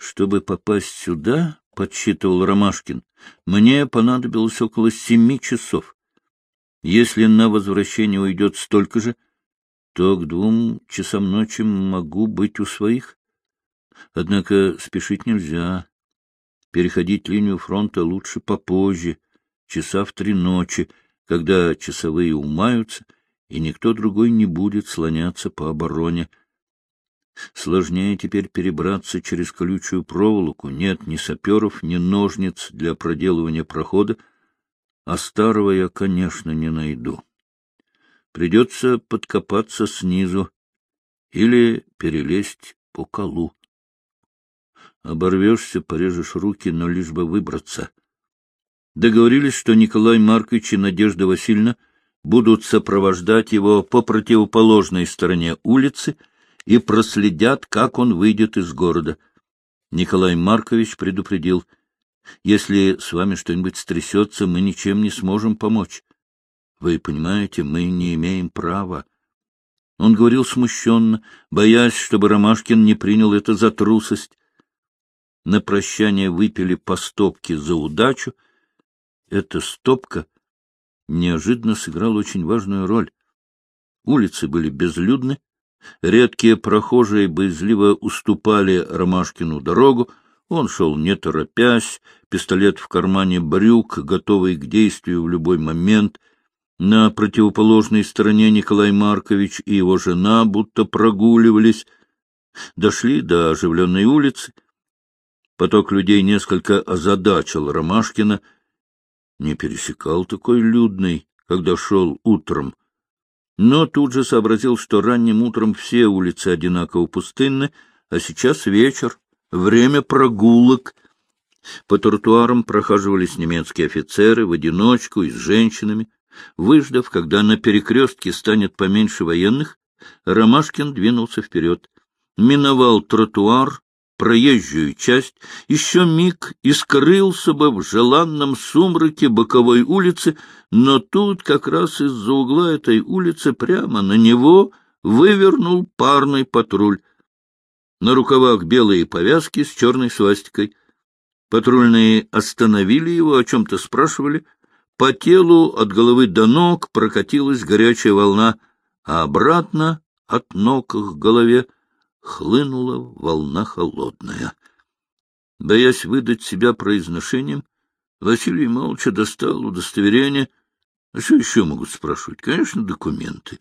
Чтобы попасть сюда, — подсчитывал Ромашкин, — мне понадобилось около семи часов. Если на возвращение уйдет столько же, то к двум часам ночи могу быть у своих. Однако спешить нельзя. Переходить линию фронта лучше попозже, часа в три ночи, когда часовые умаются, и никто другой не будет слоняться по обороне. Сложнее теперь перебраться через колючую проволоку. Нет ни саперов, ни ножниц для проделывания прохода, а старого я, конечно, не найду. Придется подкопаться снизу или перелезть по колу. Оборвешься, порежешь руки, но лишь бы выбраться. Договорились, что Николай Маркович и Надежда Васильевна будут сопровождать его по противоположной стороне улицы и проследят, как он выйдет из города. Николай Маркович предупредил, если с вами что-нибудь стрясется, мы ничем не сможем помочь. Вы понимаете, мы не имеем права. Он говорил смущенно, боясь, чтобы Ромашкин не принял это за трусость. На прощание выпили по стопке за удачу. Эта стопка неожиданно сыграла очень важную роль. Улицы были безлюдны, редкие прохожие боязливо уступали Ромашкину дорогу, он шел не торопясь, пистолет в кармане брюк, готовый к действию в любой момент. На противоположной стороне Николай Маркович и его жена будто прогуливались. Дошли до оживленной улицы. Поток людей несколько озадачил Ромашкина. Не пересекал такой людный, когда шел утром. Но тут же сообразил, что ранним утром все улицы одинаково пустынны, а сейчас вечер, время прогулок. По тротуарам прохаживались немецкие офицеры в одиночку и с женщинами. Выждав, когда на перекрестке станет поменьше военных, Ромашкин двинулся вперед. Миновал тротуар, проезжую часть, еще миг и скрылся бы в желанном сумраке боковой улицы, но тут как раз из-за угла этой улицы прямо на него вывернул парный патруль. На рукавах белые повязки с черной свастикой. Патрульные остановили его, о чем-то спрашивали. По телу от головы до ног прокатилась горячая волна, а обратно от ног к голове — хлынула волна холодная. Боясь выдать себя произношением, Василий молча достал удостоверение. А что еще могут спрашивать? Конечно, документы.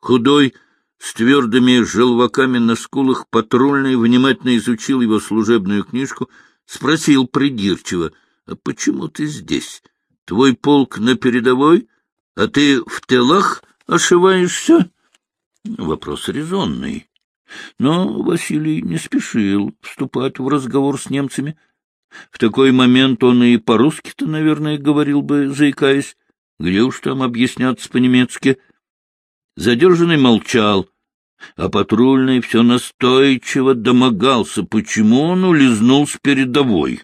Худой, с твердыми желваками на скулах, патрульный внимательно изучил его служебную книжку, спросил придирчиво, «А почему ты здесь? Твой полк на передовой, а ты в телах ошиваешься?» Вопрос резонный. Но Василий не спешил вступать в разговор с немцами. В такой момент он и по-русски-то, наверное, говорил бы, заикаясь. Где уж там объясняться по-немецки? Задержанный молчал, а патрульный все настойчиво домогался, почему он улизнул с передовой.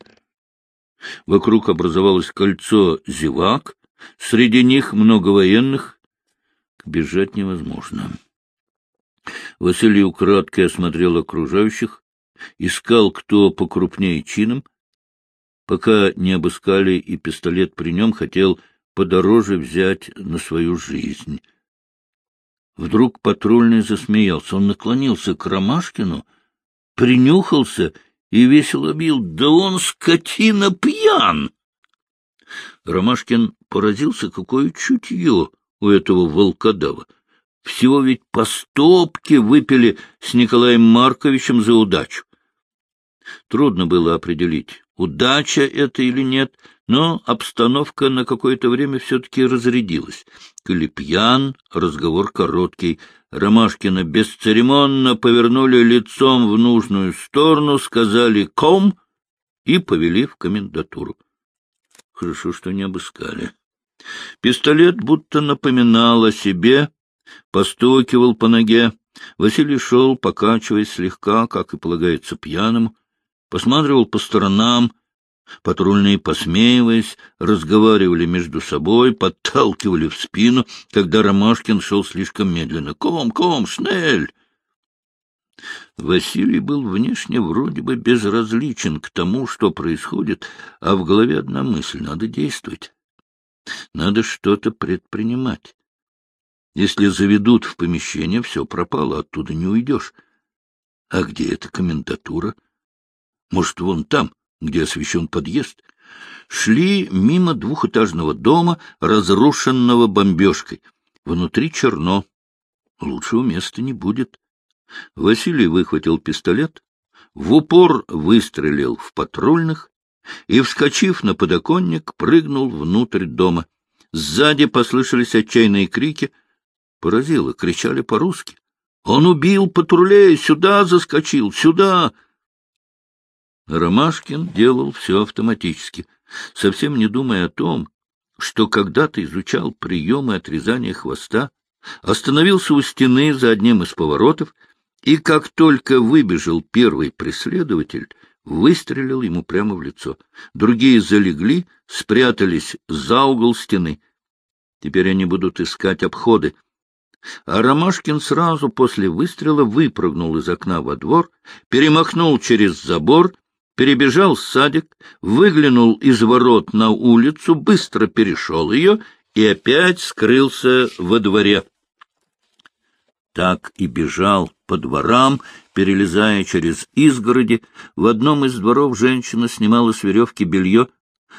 Вокруг образовалось кольцо зевак, среди них много военных. Бежать невозможно. Василий украдкой осмотрел окружающих, искал, кто покрупнее чином. Пока не обыскали и пистолет при нем, хотел подороже взять на свою жизнь. Вдруг патрульный засмеялся. Он наклонился к Ромашкину, принюхался и весело бил. «Да он, скотина, пьян!» Ромашкин поразился, какое чутье у этого волкодава. Всего ведь по стопке выпили с Николаем Марковичем за удачу. Трудно было определить, удача это или нет, но обстановка на какое-то время все-таки разрядилась. Коли пьян, разговор короткий. Ромашкина бесцеремонно повернули лицом в нужную сторону, сказали «ком» и повели в комендатуру. Хорошо, что не обыскали. Пистолет будто напоминал о себе, постукивал по ноге. Василий шел, покачиваясь слегка, как и полагается пьяному, посматривал по сторонам. Патрульные, посмеиваясь, разговаривали между собой, подталкивали в спину, когда Ромашкин шел слишком медленно. «Ком, ком, шнель!» Василий был внешне вроде бы безразличен к тому, что происходит, а в голове одна мысль — надо действовать. Надо что-то предпринимать. Если заведут в помещение, все пропало, оттуда не уйдешь. А где эта комендатура? Может, вон там, где освещен подъезд? Шли мимо двухэтажного дома, разрушенного бомбежкой. Внутри черно. Лучшего места не будет. Василий выхватил пистолет, в упор выстрелил в патрульных и, вскочив на подоконник, прыгнул внутрь дома. Сзади послышались отчаянные крики. Поразило, кричали по-русски. «Он убил патрулей! Сюда заскочил! Сюда!» Ромашкин делал все автоматически, совсем не думая о том, что когда-то изучал приемы отрезания хвоста, остановился у стены за одним из поворотов и как только выбежал первый преследователь, выстрелил ему прямо в лицо. Другие залегли, спрятались за угол стены. Теперь они будут искать обходы. А Ромашкин сразу после выстрела выпрыгнул из окна во двор, перемахнул через забор, перебежал садик, выглянул из ворот на улицу, быстро перешел ее и опять скрылся во дворе так и бежал по дворам, перелезая через изгороди. В одном из дворов женщина снимала с веревки белье.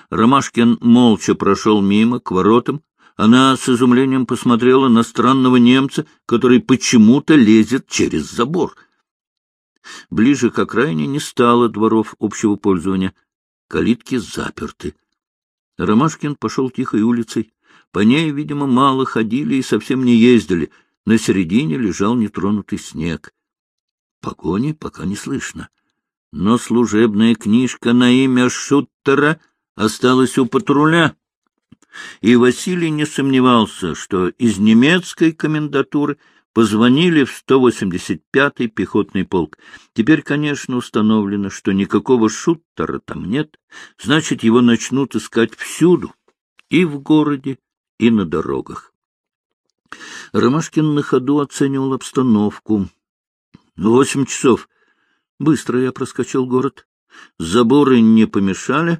Ромашкин молча прошел мимо, к воротам. Она с изумлением посмотрела на странного немца, который почему-то лезет через забор. Ближе к окраине не стало дворов общего пользования. Калитки заперты. Ромашкин пошел тихой улицей. По ней, видимо, мало ходили и совсем не ездили — на середине лежал нетронутый снег. Погони пока не слышно. Но служебная книжка на имя Шуттера осталась у патруля. И Василий не сомневался, что из немецкой комендатуры позвонили в 185-й пехотный полк. Теперь, конечно, установлено, что никакого Шуттера там нет, значит, его начнут искать всюду, и в городе, и на дорогах. Ромашкин на ходу оценивал обстановку. Восемь часов. Быстро я проскочил город. Заборы не помешали.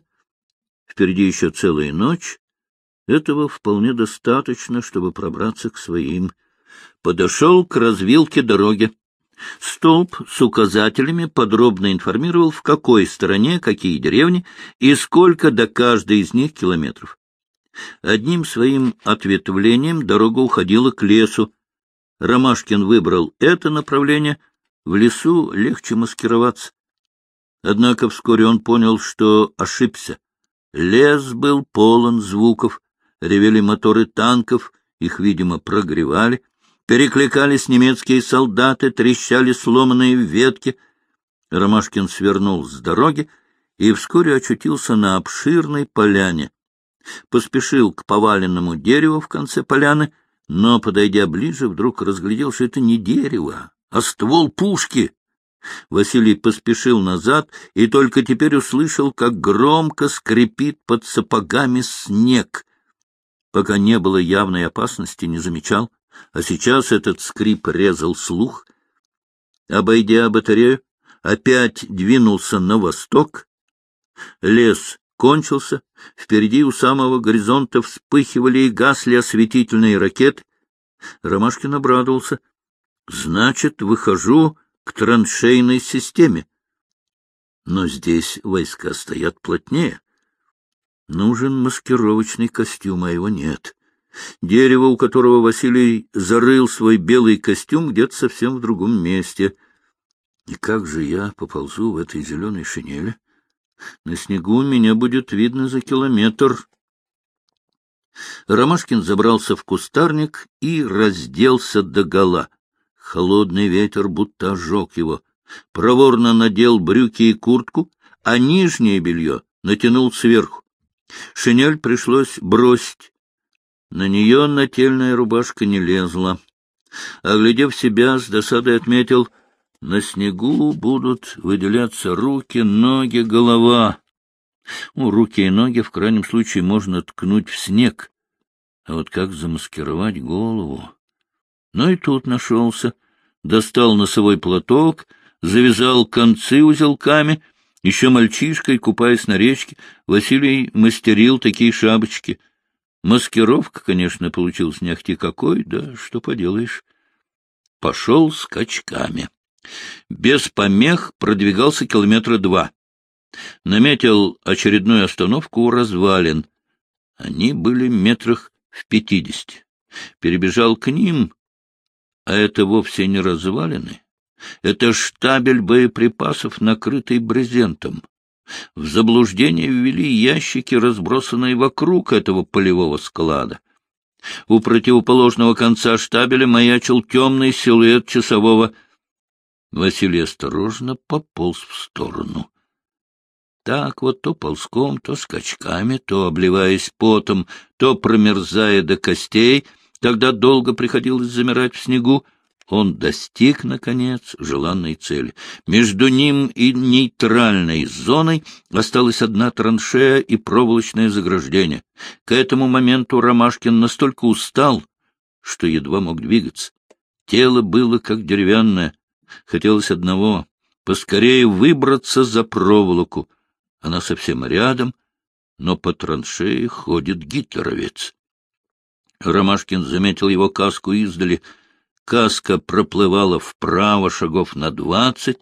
Впереди еще целая ночь. Этого вполне достаточно, чтобы пробраться к своим. Подошел к развилке дороги. Столб с указателями подробно информировал, в какой стороне какие деревни и сколько до каждой из них километров. Одним своим ответвлением дорога уходила к лесу. Ромашкин выбрал это направление. В лесу легче маскироваться. Однако вскоре он понял, что ошибся. Лес был полон звуков, ревели моторы танков, их, видимо, прогревали, перекликались немецкие солдаты, трещали сломанные ветки. Ромашкин свернул с дороги и вскоре очутился на обширной поляне поспешил к поваленному дереву в конце поляны, но, подойдя ближе, вдруг разглядел, что это не дерево, а ствол пушки. Василий поспешил назад и только теперь услышал, как громко скрипит под сапогами снег. Пока не было явной опасности, не замечал, а сейчас этот скрип резал слух. Обойдя батарею, опять двинулся на восток. Лес кончился, впереди у самого горизонта вспыхивали и гасли осветительные ракеты. Ромашкин обрадовался. Значит, выхожу к траншейной системе. Но здесь войска стоят плотнее. Нужен маскировочный костюм, а его нет. Дерево, у которого Василий зарыл свой белый костюм, где-то совсем в другом месте. И как же я поползу в этой зеленой шинели? На снегу меня будет видно за километр. Ромашкин забрался в кустарник и разделся догола. Холодный ветер будто ожег его. Проворно надел брюки и куртку, а нижнее белье натянул сверху. Шинель пришлось бросить. На нее нательная рубашка не лезла. Оглядев себя, с досадой отметил — на снегу будут выделяться руки, ноги, голова. Ну, руки и ноги в крайнем случае можно ткнуть в снег. А вот как замаскировать голову? Но ну и тут нашелся. достал носовой платок, завязал концы узелками. Еще мальчишкой, купаясь на речке, Василий мастерил такие шапочки. Маскировка, конечно, получилась не ахти какой, да что поделаешь. Пошел скачками. Без помех продвигался километра два. Наметил очередную остановку у развалин. Они были метрах в пятидесяти. Перебежал к ним, а это вовсе не развалины. Это штабель боеприпасов, накрытый брезентом. В заблуждение ввели ящики, разбросанные вокруг этого полевого склада. У противоположного конца штабеля маячил темный силуэт часового. Василий осторожно пополз в сторону. Так вот то ползком, то скачками, то обливаясь потом, то промерзая до костей, тогда долго приходилось замирать в снегу, он достиг, наконец, желанной цели. Между ним и нейтральной зоной осталась одна траншея и проволочное заграждение. К этому моменту Ромашкин настолько устал, что едва мог двигаться. Тело было как деревянное. Хотелось одного — поскорее выбраться за проволоку. Она совсем рядом, но по траншее ходит гитлеровец. Ромашкин заметил его каску издали — Каска проплывала вправо шагов на двадцать,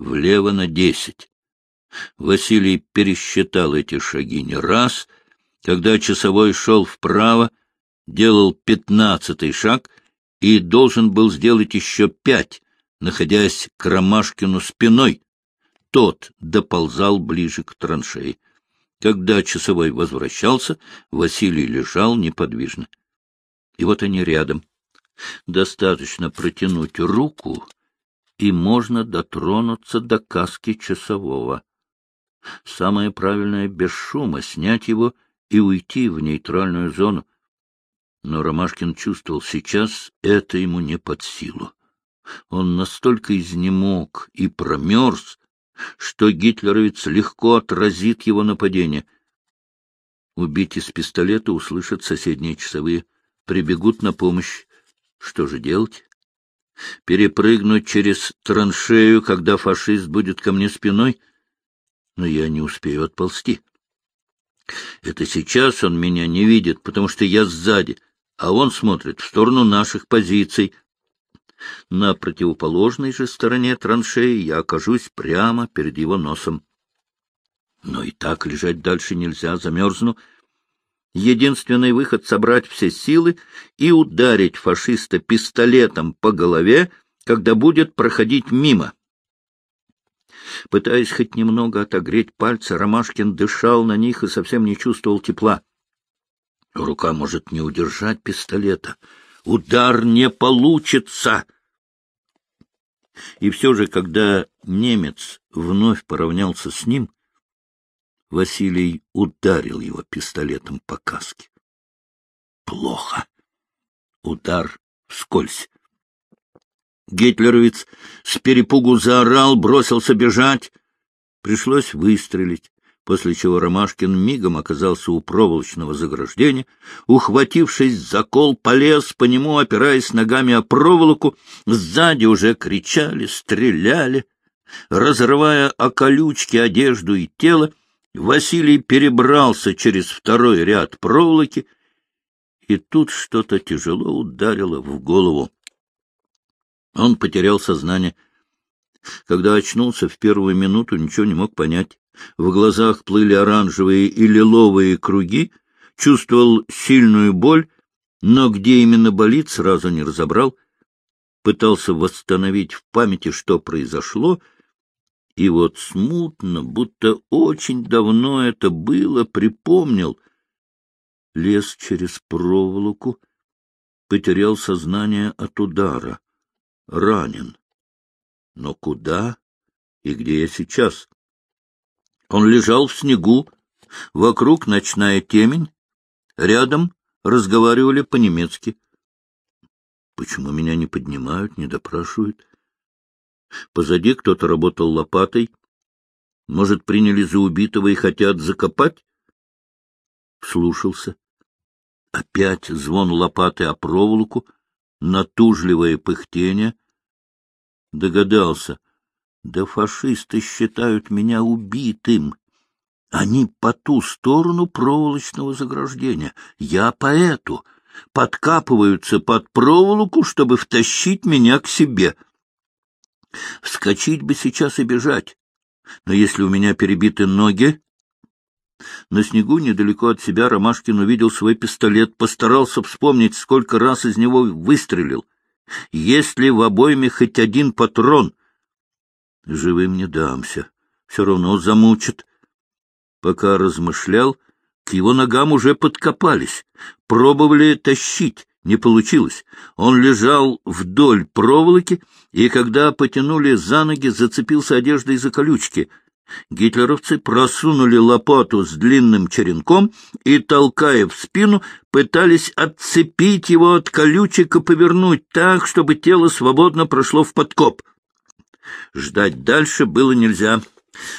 влево на десять. Василий пересчитал эти шаги не раз. Когда часовой шел вправо, делал пятнадцатый шаг и должен был сделать еще пять, находясь к Ромашкину спиной. Тот доползал ближе к траншеи. Когда часовой возвращался, Василий лежал неподвижно. И вот они рядом. Достаточно протянуть руку, и можно дотронуться до каски часового. Самое правильное — без шума снять его и уйти в нейтральную зону. Но Ромашкин чувствовал сейчас, это ему не под силу. Он настолько изнемог и промерз, что гитлеровец легко отразит его нападение. Убить из пистолета услышат соседние часовые, прибегут на помощь. Что же делать? Перепрыгнуть через траншею, когда фашист будет ко мне спиной? Но я не успею отползти. Это сейчас он меня не видит, потому что я сзади, а он смотрит в сторону наших позиций. На противоположной же стороне траншеи я окажусь прямо перед его носом. Но и так лежать дальше нельзя, замерзну. Единственный выход — собрать все силы и ударить фашиста пистолетом по голове, когда будет проходить мимо. Пытаясь хоть немного отогреть пальцы, Ромашкин дышал на них и совсем не чувствовал тепла. Рука может не удержать пистолета. Удар не получится! И все же, когда немец вновь поравнялся с ним, Василий ударил его пистолетом по каске. Плохо. Удар вскользь. Гитлеровец с перепугу заорал, бросился бежать. Пришлось выстрелить, после чего Ромашкин мигом оказался у проволочного заграждения, ухватившись за кол, полез по нему, опираясь ногами о проволоку, сзади уже кричали, стреляли, разрывая о колючки одежду и тело, Василий перебрался через второй ряд проволоки, и тут что-то тяжело ударило в голову. Он потерял сознание. Когда очнулся в первую минуту, ничего не мог понять. В глазах плыли оранжевые и лиловые круги, чувствовал сильную боль, но где именно болит, сразу не разобрал. Пытался восстановить в памяти, что произошло — и вот смутно, будто очень давно это было, припомнил. Лез через проволоку, потерял сознание от удара. Ранен. Но куда и где я сейчас? Он лежал в снегу, вокруг ночная темень, рядом разговаривали по-немецки. Почему меня не поднимают, не допрашивают? Позади кто-то работал лопатой. Может, приняли за убитого и хотят закопать? Вслушался. Опять звон лопаты о проволоку, натужливое пыхтение. Догадался. Да фашисты считают меня убитым. Они по ту сторону проволочного заграждения. Я по эту. Подкапываются под проволоку, чтобы втащить меня к себе. Вскочить бы сейчас и бежать. Но если у меня перебиты ноги... На снегу недалеко от себя Ромашкин увидел свой пистолет, постарался вспомнить, сколько раз из него выстрелил. Есть ли в обойме хоть один патрон? Живым не дамся, все равно замучат. Пока размышлял, к его ногам уже подкопались. Пробовали тащить, не получилось. Он лежал вдоль проволоки, и когда потянули за ноги, зацепился одеждой за колючки. Гитлеровцы просунули лопату с длинным черенком и, толкая в спину, пытались отцепить его от колючек и повернуть так, чтобы тело свободно прошло в подкоп. Ждать дальше было нельзя.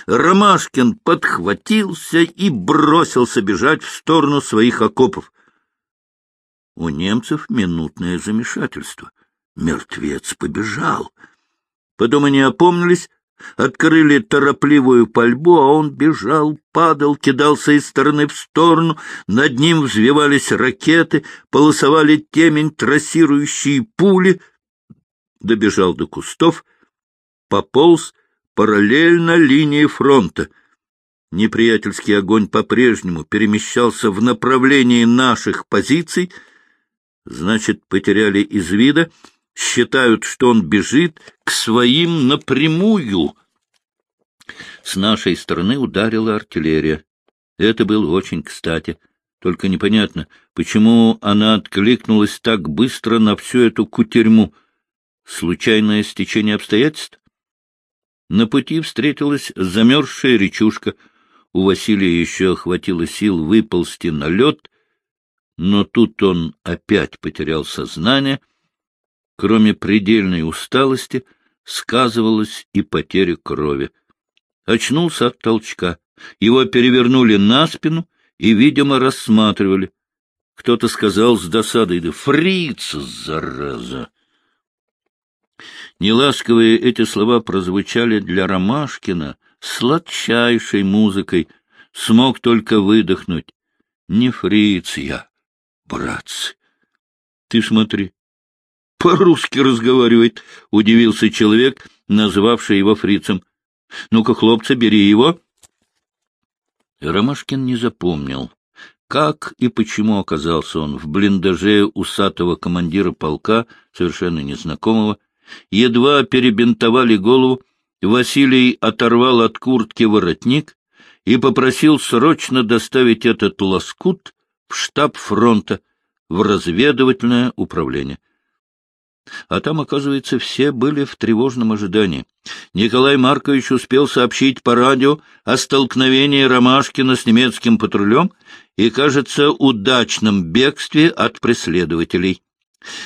Ромашкин подхватился и бросился бежать в сторону своих окопов. У немцев минутное замешательство. Мертвец побежал. Потом они опомнились, открыли торопливую пальбу, а он бежал, падал, кидался из стороны в сторону, над ним взвивались ракеты, полосовали темень трассирующие пули. Добежал до кустов, пополз параллельно линии фронта. Неприятельский огонь по-прежнему перемещался в направлении наших позиций, значит, потеряли из вида, считают, что он бежит к своим напрямую. С нашей стороны ударила артиллерия. Это было очень кстати. Только непонятно, почему она откликнулась так быстро на всю эту кутерьму. Случайное стечение обстоятельств? На пути встретилась замерзшая речушка. У Василия еще хватило сил выползти на лед, но тут он опять потерял сознание. Кроме предельной усталости, сказывалась и потеря крови. Очнулся от толчка. Его перевернули на спину и, видимо, рассматривали. Кто-то сказал с досадой, да фриц, зараза! Неласковые эти слова прозвучали для Ромашкина сладчайшей музыкой. Смог только выдохнуть. Не фриц я, братцы. Ты смотри, по-русски разговаривает, — удивился человек, назвавший его фрицем. Ну-ка, хлопцы, бери его. Ромашкин не запомнил, как и почему оказался он в блиндаже усатого командира полка, совершенно незнакомого, Едва перебинтовали голову, Василий оторвал от куртки воротник и попросил срочно доставить этот лоскут в штаб фронта, в разведывательное управление. А там, оказывается, все были в тревожном ожидании. Николай Маркович успел сообщить по радио о столкновении Ромашкина с немецким патрулем и, кажется, удачном бегстве от преследователей.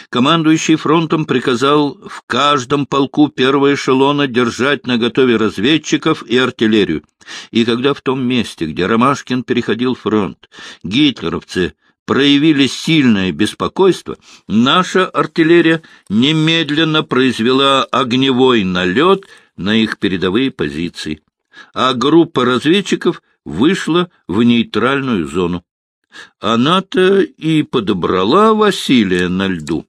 Командующий фронтом приказал в каждом полку первого эшелона держать наготове разведчиков и артиллерию. И когда в том месте, где Ромашкин переходил фронт, гитлеровцы проявили сильное беспокойство, наша артиллерия немедленно произвела огневой налет на их передовые позиции, а группа разведчиков вышла в нейтральную зону. Она-то и подобрала Василия на льду.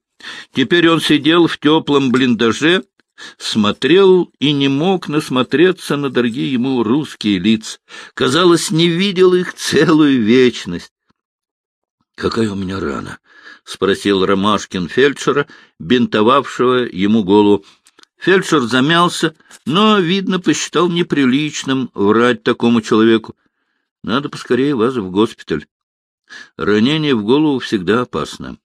Теперь он сидел в теплом блиндаже, смотрел и не мог насмотреться на дорогие ему русские лица. Казалось, не видел их целую вечность. — Какая у меня рана? — спросил Ромашкин фельдшера, бинтовавшего ему голову. Фельдшер замялся, но, видно, посчитал неприличным врать такому человеку. — Надо поскорее вас в госпиталь. Ранение в голову всегда опасно.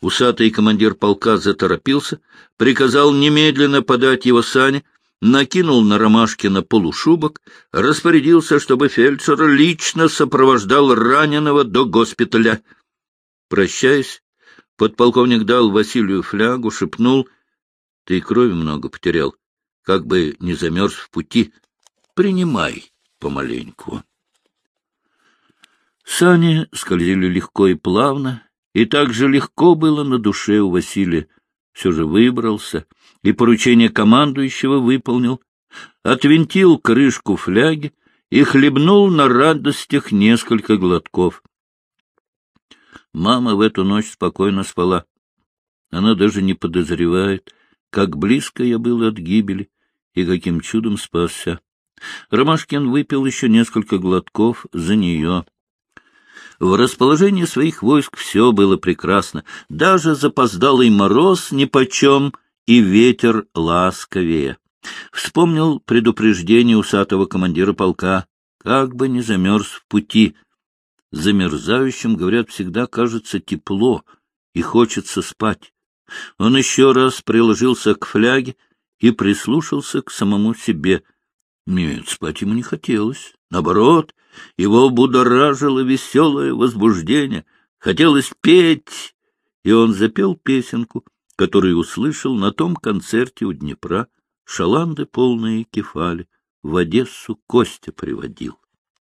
Усатый командир полка заторопился, приказал немедленно подать его сани, накинул на Ромашкина полушубок, распорядился, чтобы фельдшер лично сопровождал раненого до госпиталя. Прощаясь, подполковник дал Василию флягу, шепнул, — Ты крови много потерял, как бы не замерз в пути. Принимай помаленьку. Сани скользили легко и плавно, и так же легко было на душе у Василия. все же выбрался и поручение командующего выполнил, отвинтил крышку фляги и хлебнул на радостях несколько глотков. Мама в эту ночь спокойно спала. Она даже не подозревает, как близко я был от гибели и каким чудом спасся. Ромашкин выпил еще несколько глотков за нее. В расположении своих войск все было прекрасно, даже запоздалый мороз нипочем и ветер ласковее. Вспомнил предупреждение усатого командира полка, как бы не замерз в пути. Замерзающим, говорят, всегда кажется тепло и хочется спать. Он еще раз приложился к фляге и прислушался к самому себе. Нет, спать ему не хотелось. Наоборот, его будоражило веселое возбуждение. Хотелось петь, и он запел песенку, которую услышал на том концерте у Днепра. Шаланды полные кефали в Одессу Костя приводил.